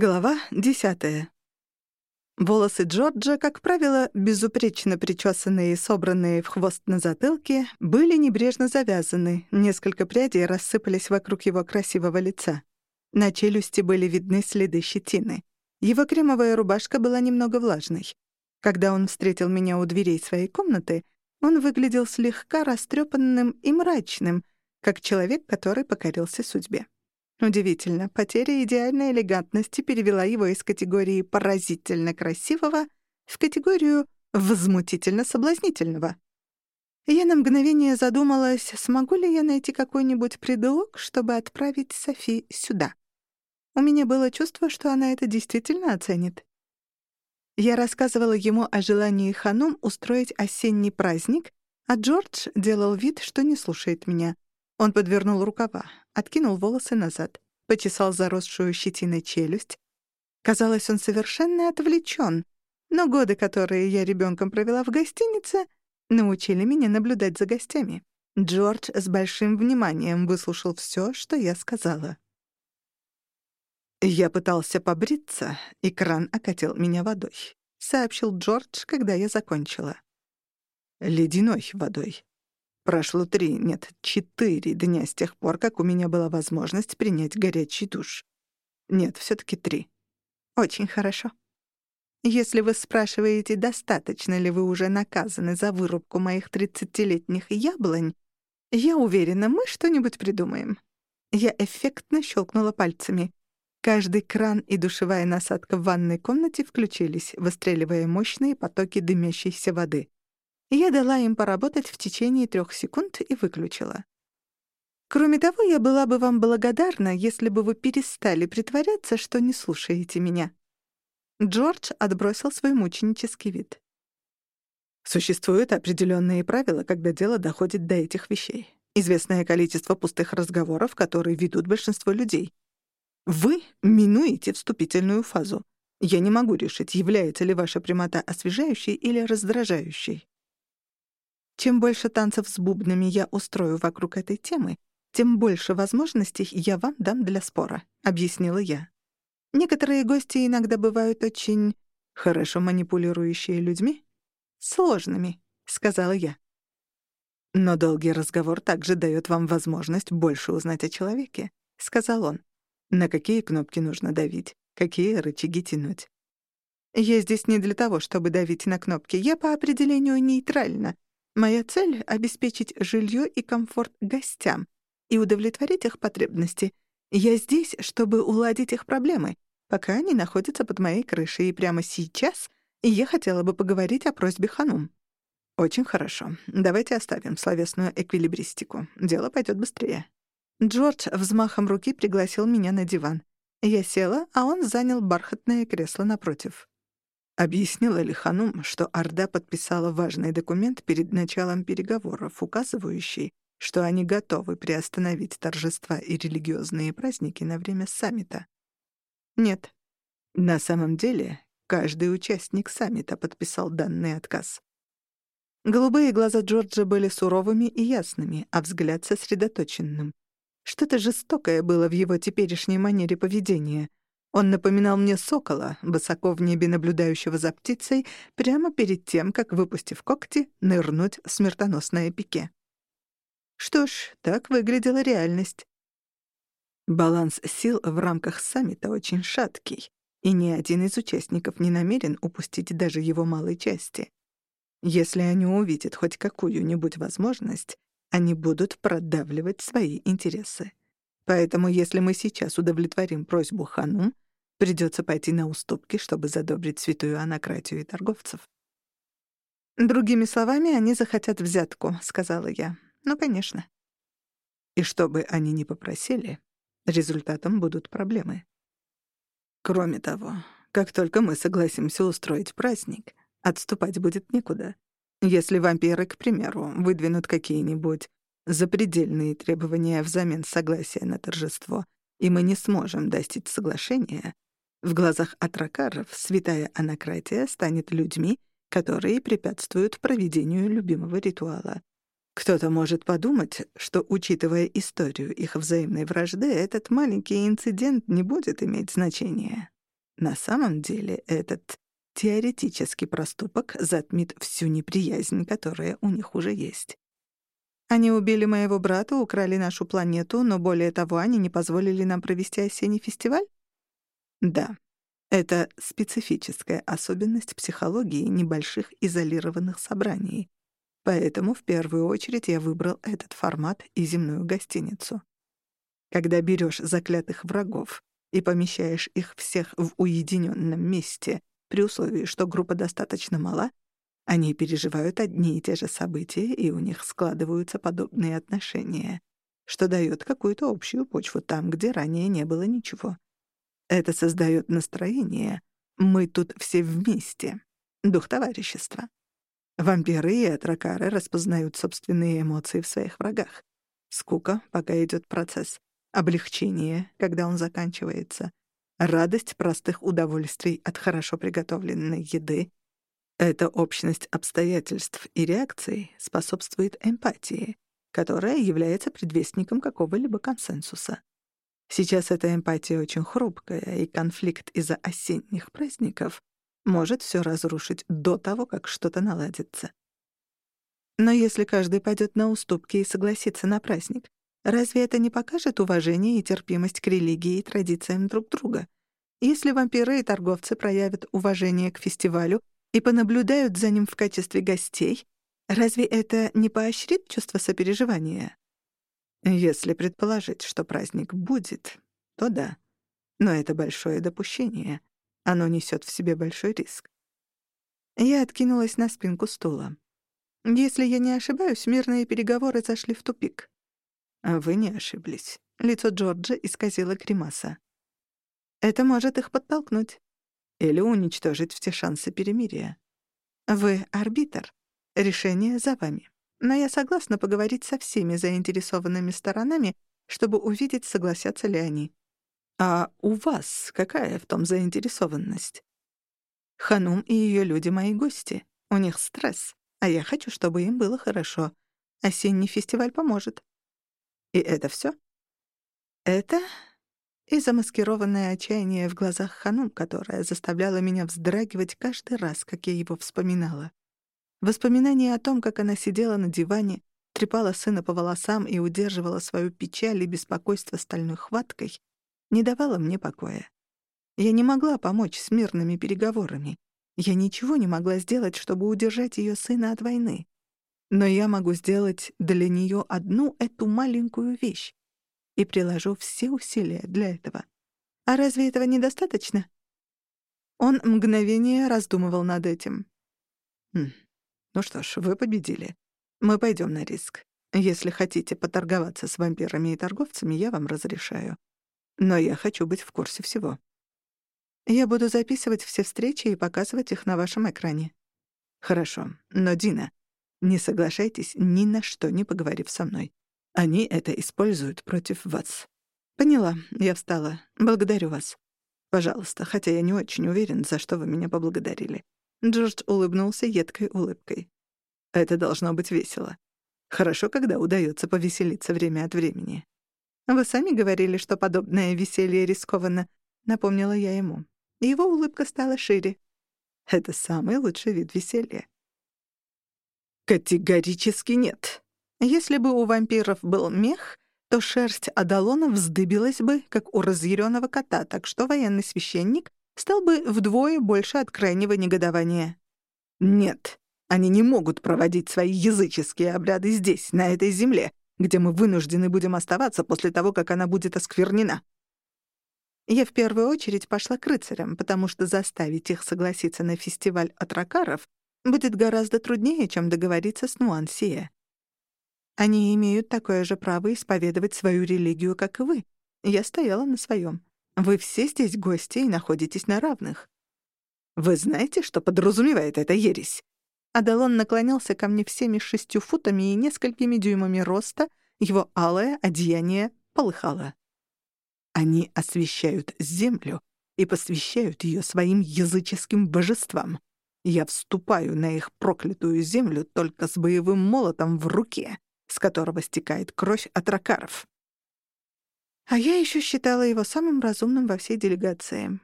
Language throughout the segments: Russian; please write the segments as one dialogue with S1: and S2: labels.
S1: Глава десятая. Волосы Джорджа, как правило, безупречно причесанные и собранные в хвост на затылке, были небрежно завязаны, несколько прядей рассыпались вокруг его красивого лица. На челюсти были видны следы щетины. Его кремовая рубашка была немного влажной. Когда он встретил меня у дверей своей комнаты, он выглядел слегка растрепанным и мрачным, как человек, который покорился судьбе. Удивительно, потеря идеальной элегантности перевела его из категории «поразительно красивого» в категорию «возмутительно соблазнительного». Я на мгновение задумалась, смогу ли я найти какой-нибудь предлог, чтобы отправить Софи сюда. У меня было чувство, что она это действительно оценит. Я рассказывала ему о желании Ханум устроить осенний праздник, а Джордж делал вид, что не слушает меня. Он подвернул рукава откинул волосы назад, почесал заросшую щетиной челюсть. Казалось, он совершенно отвлечен, но годы, которые я ребенком провела в гостинице, научили меня наблюдать за гостями. Джордж с большим вниманием выслушал все, что я сказала. «Я пытался побриться, и кран окатил меня водой», — сообщил Джордж, когда я закончила. «Ледяной водой. Прошло три, нет, четыре дня с тех пор, как у меня была возможность принять горячий душ. Нет, все таки три. Очень хорошо. Если вы спрашиваете, достаточно ли вы уже наказаны за вырубку моих тридцатилетних яблонь, я уверена, мы что-нибудь придумаем. Я эффектно щелкнула пальцами. Каждый кран и душевая насадка в ванной комнате включились, выстреливая мощные потоки дымящейся воды. Я дала им поработать в течение трех секунд и выключила. Кроме того, я была бы вам благодарна, если бы вы перестали притворяться, что не слушаете меня. Джордж отбросил свой мученический вид. Существуют определенные правила, когда дело доходит до этих вещей. Известное количество пустых разговоров, которые ведут большинство людей. Вы минуете вступительную фазу. Я не могу решить, является ли ваша прямота освежающей или раздражающей. Чем больше танцев с бубнами я устрою вокруг этой темы, тем больше возможностей я вам дам для спора», — объяснила я. «Некоторые гости иногда бывают очень хорошо манипулирующие людьми. Сложными», — сказала я. «Но долгий разговор также дает вам возможность больше узнать о человеке», — сказал он. «На какие кнопки нужно давить, какие рычаги тянуть». «Я здесь не для того, чтобы давить на кнопки. Я по определению нейтральна», Моя цель — обеспечить жилье и комфорт гостям и удовлетворить их потребности. Я здесь, чтобы уладить их проблемы, пока они находятся под моей крышей, и прямо сейчас я хотела бы поговорить о просьбе Ханум. Очень хорошо. Давайте оставим словесную эквилибристику. Дело пойдет быстрее. Джордж взмахом руки пригласил меня на диван. Я села, а он занял бархатное кресло напротив. Объяснила ли Ханум, что Орда подписала важный документ перед началом переговоров, указывающий, что они готовы приостановить торжества и религиозные праздники на время саммита? Нет. На самом деле, каждый участник саммита подписал данный отказ. Голубые глаза Джорджа были суровыми и ясными, а взгляд сосредоточенным. Что-то жестокое было в его теперешней манере поведения — он напоминал мне сокола, высоко в небе наблюдающего за птицей, прямо перед тем, как, выпустив когти, нырнуть в смертоносное пике. Что ж, так выглядела реальность. Баланс сил в рамках саммита очень шаткий, и ни один из участников не намерен упустить даже его малой части. Если они увидят хоть какую-нибудь возможность, они будут продавливать свои интересы. Поэтому если мы сейчас удовлетворим просьбу Ханум, придется пойти на уступки, чтобы задобрить святую анакратию и торговцев. «Другими словами, они захотят взятку», — сказала я. «Ну, конечно». И что бы они ни попросили, результатом будут проблемы. Кроме того, как только мы согласимся устроить праздник, отступать будет некуда. Если вампиры, к примеру, выдвинут какие-нибудь запредельные требования взамен согласия на торжество, и мы не сможем достичь соглашения, в глазах атракаров святая анакратия станет людьми, которые препятствуют проведению любимого ритуала. Кто-то может подумать, что, учитывая историю их взаимной вражды, этот маленький инцидент не будет иметь значения. На самом деле этот теоретический проступок затмит всю неприязнь, которая у них уже есть. Они убили моего брата, украли нашу планету, но более того, они не позволили нам провести осенний фестиваль? Да. Это специфическая особенность психологии небольших изолированных собраний. Поэтому в первую очередь я выбрал этот формат и земную гостиницу. Когда берешь заклятых врагов и помещаешь их всех в уединенном месте, при условии, что группа достаточно мала, они переживают одни и те же события, и у них складываются подобные отношения, что дает какую-то общую почву там, где ранее не было ничего. Это создает настроение «мы тут все вместе», дух товарищества. Вампиры и атракары распознают собственные эмоции в своих врагах. Скука, пока идет процесс. Облегчение, когда он заканчивается. Радость простых удовольствий от хорошо приготовленной еды эта общность обстоятельств и реакций способствует эмпатии, которая является предвестником какого-либо консенсуса. Сейчас эта эмпатия очень хрупкая, и конфликт из-за осенних праздников может все разрушить до того, как что-то наладится. Но если каждый пойдет на уступки и согласится на праздник, разве это не покажет уважение и терпимость к религии и традициям друг друга? Если вампиры и торговцы проявят уважение к фестивалю и понаблюдают за ним в качестве гостей, разве это не поощрит чувство сопереживания? Если предположить, что праздник будет, то да. Но это большое допущение. Оно несет в себе большой риск. Я откинулась на спинку стула. Если я не ошибаюсь, мирные переговоры зашли в тупик. Вы не ошиблись. Лицо Джорджа исказило кремаса. Это может их подтолкнуть или уничтожить все шансы перемирия. Вы арбитр. Решение за вами. Но я согласна поговорить со всеми заинтересованными сторонами, чтобы увидеть, согласятся ли они. А у вас какая в том заинтересованность? Ханум и ее люди мои гости. У них стресс, а я хочу, чтобы им было хорошо. Осенний фестиваль поможет. И это все? Это и замаскированное отчаяние в глазах Ханум, которое заставляло меня вздрагивать каждый раз, как я его вспоминала. Воспоминание о том, как она сидела на диване, трепала сына по волосам и удерживала свою печаль и беспокойство стальной хваткой, не давало мне покоя. Я не могла помочь с мирными переговорами. Я ничего не могла сделать, чтобы удержать ее сына от войны. Но я могу сделать для нее одну эту маленькую вещь и приложу все усилия для этого. А разве этого недостаточно? Он мгновение раздумывал над этим. Хм. Ну что ж, вы победили. Мы пойдем на риск. Если хотите поторговаться с вампирами и торговцами, я вам разрешаю. Но я хочу быть в курсе всего. Я буду записывать все встречи и показывать их на вашем экране. Хорошо. Но, Дина, не соглашайтесь ни на что, не поговорив со мной. Они это используют против вас. Поняла, я встала. Благодарю вас. Пожалуйста, хотя я не очень уверен, за что вы меня поблагодарили. Джордж улыбнулся едкой улыбкой. Это должно быть весело. Хорошо, когда удается повеселиться время от времени. Вы сами говорили, что подобное веселье рискованно, напомнила я ему. Его улыбка стала шире. Это самый лучший вид веселья. Категорически нет, если бы у вампиров был мех, то шерсть Адалона вздыбилась бы, как у разъяренного кота, так что военный священник стал бы вдвое больше от крайнего негодования. «Нет, они не могут проводить свои языческие обряды здесь, на этой земле, где мы вынуждены будем оставаться после того, как она будет осквернена». Я в первую очередь пошла к рыцарям, потому что заставить их согласиться на фестиваль атракаров будет гораздо труднее, чем договориться с Нуансия. Они имеют такое же право исповедовать свою религию, как и вы. Я стояла на своем. Вы все здесь гости и находитесь на равных. Вы знаете, что подразумевает эта ересь? Адалон наклонился ко мне всеми шестью футами и несколькими дюймами роста, его алое одеяние полыхало. Они освещают землю и посвящают ее своим языческим божествам. Я вступаю на их проклятую землю только с боевым молотом в руке с которого стекает кровь от ракаров. А я еще считала его самым разумным во всей делегации.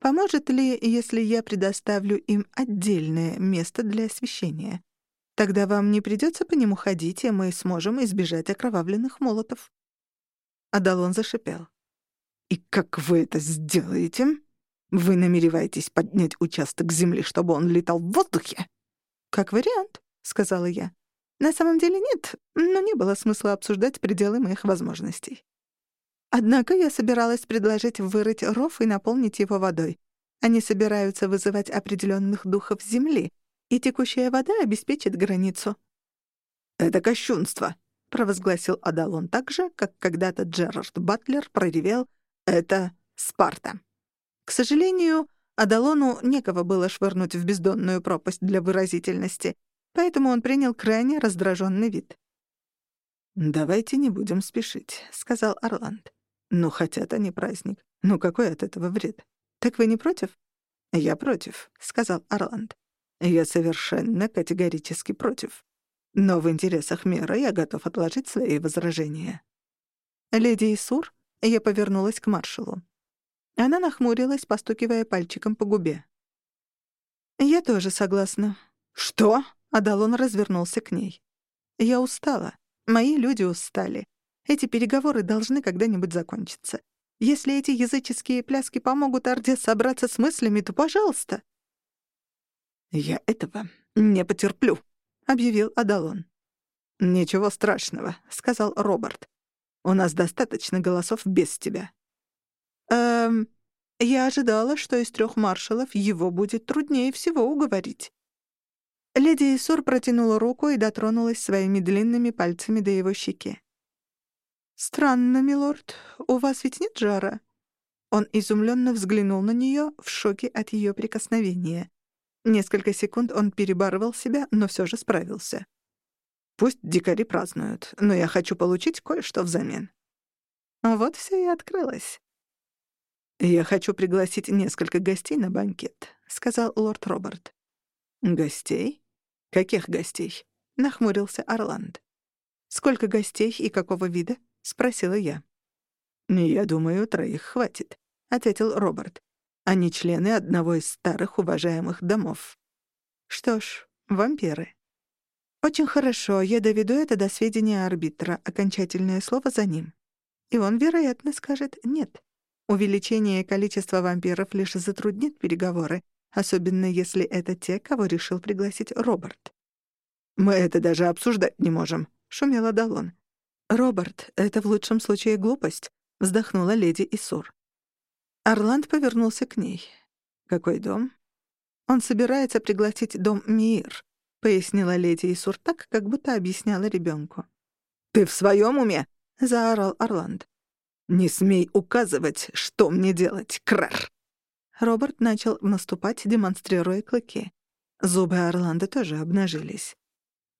S1: Поможет ли, если я предоставлю им отдельное место для освещения? Тогда вам не придется по нему ходить, и мы сможем избежать окровавленных молотов». Адалон зашипел.
S2: «И как вы это сделаете? Вы намереваетесь поднять участок земли, чтобы он летал в воздухе?»
S1: «Как вариант», — сказала я. «На самом деле нет, но не было смысла обсуждать пределы моих возможностей. Однако я собиралась предложить вырыть ров и наполнить его водой. Они собираются вызывать определенных духов земли, и текущая вода обеспечит границу».
S2: «Это кощунство», —
S1: провозгласил Адалон так же, как когда-то Джерард Батлер проревел «Это Спарта». К сожалению, Адалону некого было швырнуть в бездонную пропасть для выразительности, поэтому он принял крайне раздраженный вид.
S2: «Давайте не будем спешить», — сказал Орланд. «Ну, хотят они праздник. Ну, какой от этого вред?
S1: Так вы не против?»
S2: «Я против», — сказал Орланд. «Я совершенно категорически против. Но в интересах мира я готов отложить свои возражения».
S1: «Леди Исур?» — я повернулась к маршалу. Она нахмурилась, постукивая пальчиком по губе. «Я тоже согласна».
S2: «Что?»
S1: — Адалон развернулся к ней. «Я устала. Мои люди устали. Эти переговоры должны когда-нибудь закончиться. Если эти языческие пляски помогут Орде собраться с мыслями, то пожалуйста».
S2: «Я этого не потерплю», — объявил Адалон.
S1: «Ничего страшного», — сказал Роберт. «У нас достаточно голосов без тебя». Эм, я ожидала, что из трех маршалов его будет труднее всего уговорить. Леди Исур протянула руку и дотронулась своими длинными пальцами до его щеки. «Странно, милорд, у вас ведь нет жара?» Он изумленно взглянул на нее в шоке от ее прикосновения. Несколько секунд он перебарывал себя, но все же справился. «Пусть дикари празднуют, но я хочу получить кое-что взамен». А вот все и открылось. «Я хочу пригласить несколько гостей на банкет», — сказал лорд Роберт. «Гостей? Каких гостей?» — нахмурился Орланд. «Сколько гостей и какого вида?» — спросила я. «Я думаю, троих хватит», — ответил Роберт. «Они члены одного из старых уважаемых домов». «Что ж, вампиры». «Очень хорошо, я доведу это до сведения арбитра, окончательное слово за ним. И он, вероятно, скажет «нет». Увеличение количества вампиров лишь затруднит переговоры, особенно если это те, кого решил пригласить Роберт. «Мы это даже обсуждать не можем», — шумела Далон. «Роберт, это в лучшем случае глупость», — вздохнула леди Исур. Орланд повернулся к ней. «Какой дом?» «Он собирается пригласить дом Мир», — пояснила леди Исур так, как будто объясняла ребенку.
S2: «Ты в своем уме?»
S1: — заорал Орланд.
S2: «Не смей указывать, что мне делать, Крар!»
S1: Роберт начал наступать, демонстрируя клыки. Зубы Орландо тоже обнажились.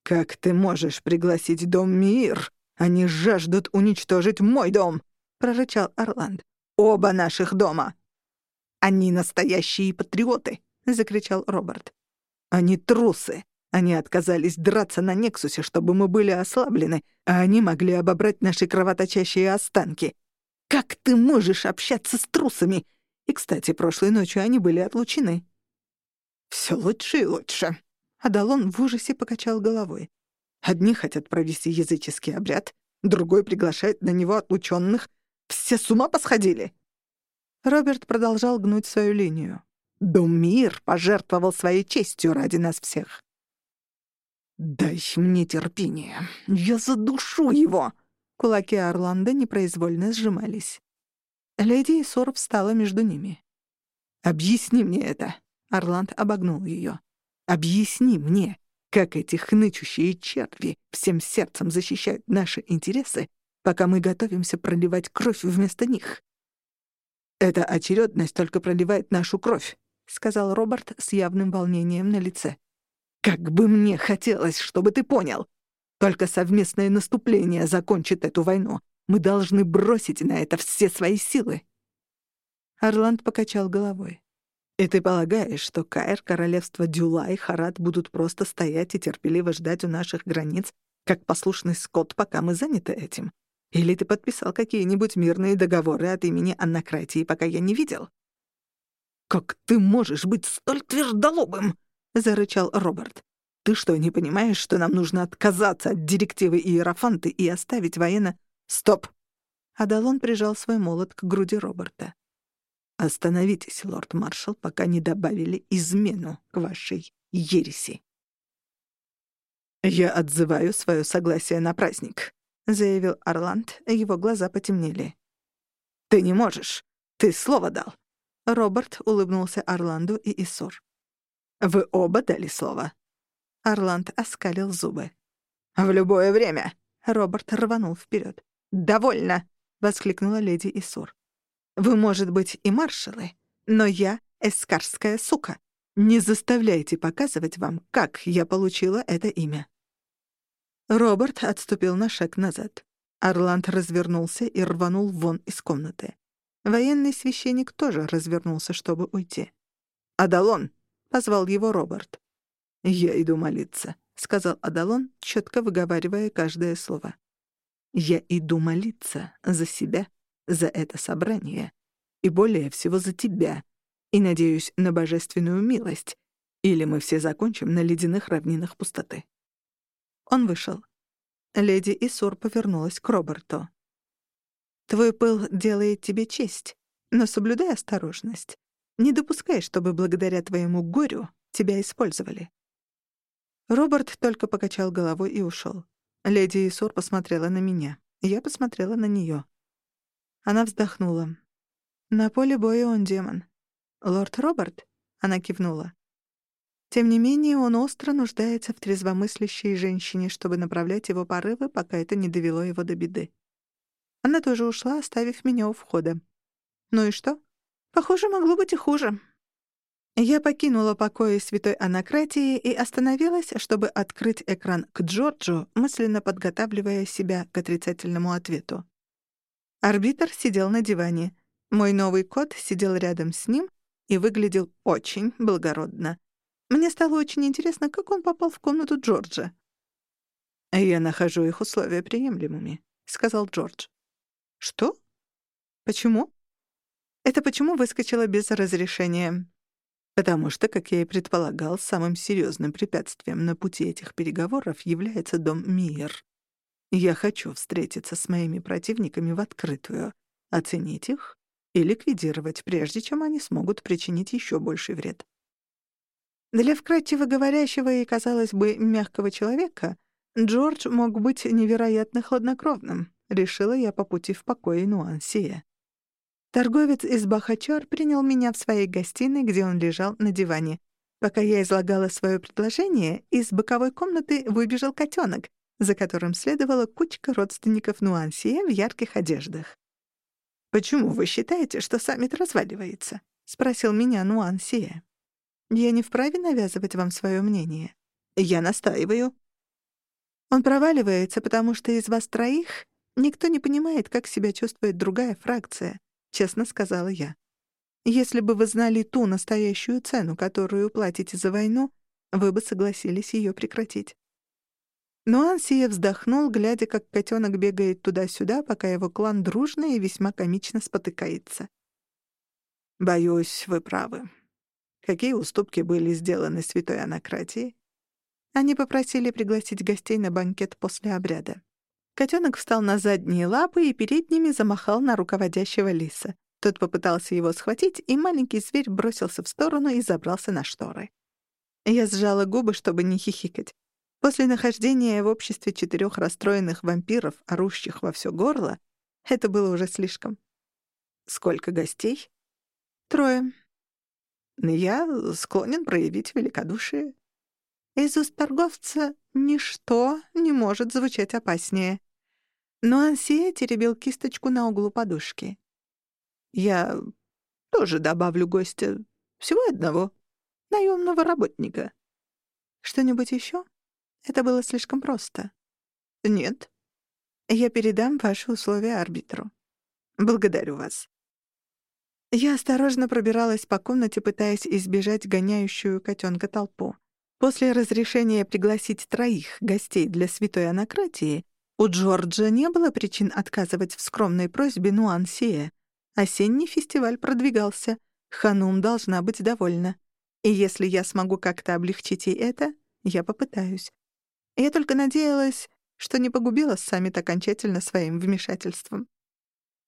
S2: «Как ты можешь пригласить дом Мир? Они жаждут уничтожить мой дом!» — прорычал Орланд. «Оба наших дома!» «Они настоящие патриоты!» — закричал Роберт. «Они трусы! Они отказались драться на Нексусе, чтобы мы были ослаблены, а они могли обобрать наши кровоточащие останки. Как ты можешь общаться с трусами? И, кстати, прошлой ночью они были отлучены. Все лучше и лучше. Адалон в ужасе покачал головой. Одни хотят провести языческий обряд, другой приглашает на него отлученных. Все с ума посходили. Роберт продолжал гнуть свою линию. Думир пожертвовал своей честью ради нас всех. «Дай мне терпение. Я задушу его!» Кулаки Орландо непроизвольно сжимались. Леди Исор встала между ними. «Объясни мне это!» — Орланд обогнул ее. «Объясни мне, как эти хнычущие черви всем сердцем защищают наши интересы, пока мы готовимся проливать кровь вместо них». «Эта очередность только проливает нашу кровь», — сказал Роберт с явным волнением на лице. «Как бы мне хотелось, чтобы ты понял! Только совместное наступление закончит эту войну. Мы должны бросить на это все свои силы». Орланд покачал головой. «И ты полагаешь, что Каир, королевство Дюла и Харат будут просто стоять и терпеливо ждать у наших границ, как послушный скот, пока мы заняты этим? Или ты подписал какие-нибудь мирные договоры от имени Аннакратии, пока я не видел?» «Как ты можешь быть столь твердолобым?» — зарычал Роберт. «Ты что, не понимаешь, что нам нужно отказаться от директивы Иерофанты и оставить военно...» «Стоп!» Адалон прижал свой молот к груди Роберта. «Остановитесь, лорд-маршал, пока не добавили измену к вашей ереси». «Я отзываю свое согласие на праздник», — заявил Орланд, его глаза потемнели. «Ты не можешь. Ты слово дал». Роберт улыбнулся Орланду и Исур. «Вы оба дали слово». Орланд оскалил зубы. «В любое время!» — Роберт рванул вперед. «Довольно!» — воскликнула леди Исур. «Вы, может быть, и маршалы, но я эскарская сука. Не заставляйте показывать вам, как я получила это имя». Роберт отступил на шаг назад. Орланд развернулся и рванул вон из комнаты. Военный священник тоже развернулся, чтобы уйти. «Адалон!» — позвал его Роберт. «Я иду молиться», — сказал Адалон, четко выговаривая каждое слово. «Я иду молиться за себя, за это собрание, и более всего за тебя, и надеюсь на божественную милость, или мы все закончим на ледяных равнинах пустоты». Он вышел. Леди Исур повернулась к Роберту. Твой пыл делает тебе честь, но соблюдай осторожность. Не допускай, чтобы благодаря твоему горю тебя использовали». Роберт только покачал головой и ушел. Леди Исур посмотрела на меня. Я посмотрела на нее. Она вздохнула. «На поле боя он демон». «Лорд Роберт?» — она кивнула. Тем не менее, он остро нуждается в трезвомыслящей женщине, чтобы направлять его порывы, пока это не довело его до беды. Она тоже ушла, оставив меня у входа. Ну и что? Похоже, могло быть и хуже. Я покинула покои святой анакратии и остановилась, чтобы открыть экран к Джорджу, мысленно подготавливая себя к отрицательному ответу. Арбитр сидел на диване. Мой новый кот сидел рядом с ним и выглядел очень благородно. Мне стало очень интересно, как он попал в комнату Джорджа. «Я нахожу их условия приемлемыми», — сказал Джордж. «Что? Почему?» «Это почему выскочила без разрешения?» «Потому что, как я и предполагал, самым серьезным препятствием на пути этих переговоров является дом Мир. Я хочу встретиться с моими противниками в открытую, оценить их и ликвидировать, прежде чем они смогут причинить еще больший вред». Для вкратчиво говорящего и, казалось бы, мягкого человека Джордж мог быть невероятно хладнокровным. Решила я по пути в покое Нуансия. Торговец из Бахачар принял меня в своей гостиной, где он лежал на диване. Пока я излагала свое предложение, из боковой комнаты выбежал котенок, за которым следовала кучка родственников Нуансия в ярких одеждах. «Почему вы считаете, что саммит разваливается?» — спросил меня Нуансия. «Я не вправе навязывать вам свое мнение. Я настаиваю». «Он проваливается, потому что из вас троих Никто не понимает, как себя чувствует другая фракция, честно сказала я. Если бы вы знали ту настоящую цену, которую платите за войну, вы бы согласились ее прекратить. Но Ансия вздохнул, глядя, как котенок бегает туда-сюда, пока его клан дружно и весьма комично спотыкается. «Боюсь, вы правы. Какие уступки были сделаны святой анакратии?» Они попросили пригласить гостей на банкет после обряда. Котенок встал на задние лапы и передними замахал на руководящего лиса. Тот попытался его схватить, и маленький зверь бросился в сторону и забрался на шторы. Я сжала губы, чтобы не хихикать. После нахождения в обществе четырех расстроенных вампиров, орущих во все горло, это было уже слишком. Сколько гостей? Трое. Я склонен проявить великодушие. Из уст торговца ничто не может звучать опаснее. Но Ансия теребил кисточку на углу подушки. «Я тоже добавлю гостя. Всего одного. наемного работника». «Что-нибудь еще? Это было слишком просто». «Нет. Я передам ваши условия арбитру. Благодарю вас». Я осторожно пробиралась по комнате, пытаясь избежать гоняющую котенка толпу. После разрешения пригласить троих гостей для святой анакратии у Джорджа не было причин отказывать в скромной просьбе Нуансия. Осенний фестиваль продвигался.
S1: Ханум должна быть довольна. И если я смогу как-то облегчить ей это, я попытаюсь. Я только надеялась, что не погубила Саммит окончательно своим вмешательством.